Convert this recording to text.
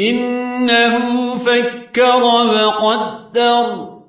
إنه فكر وقدر.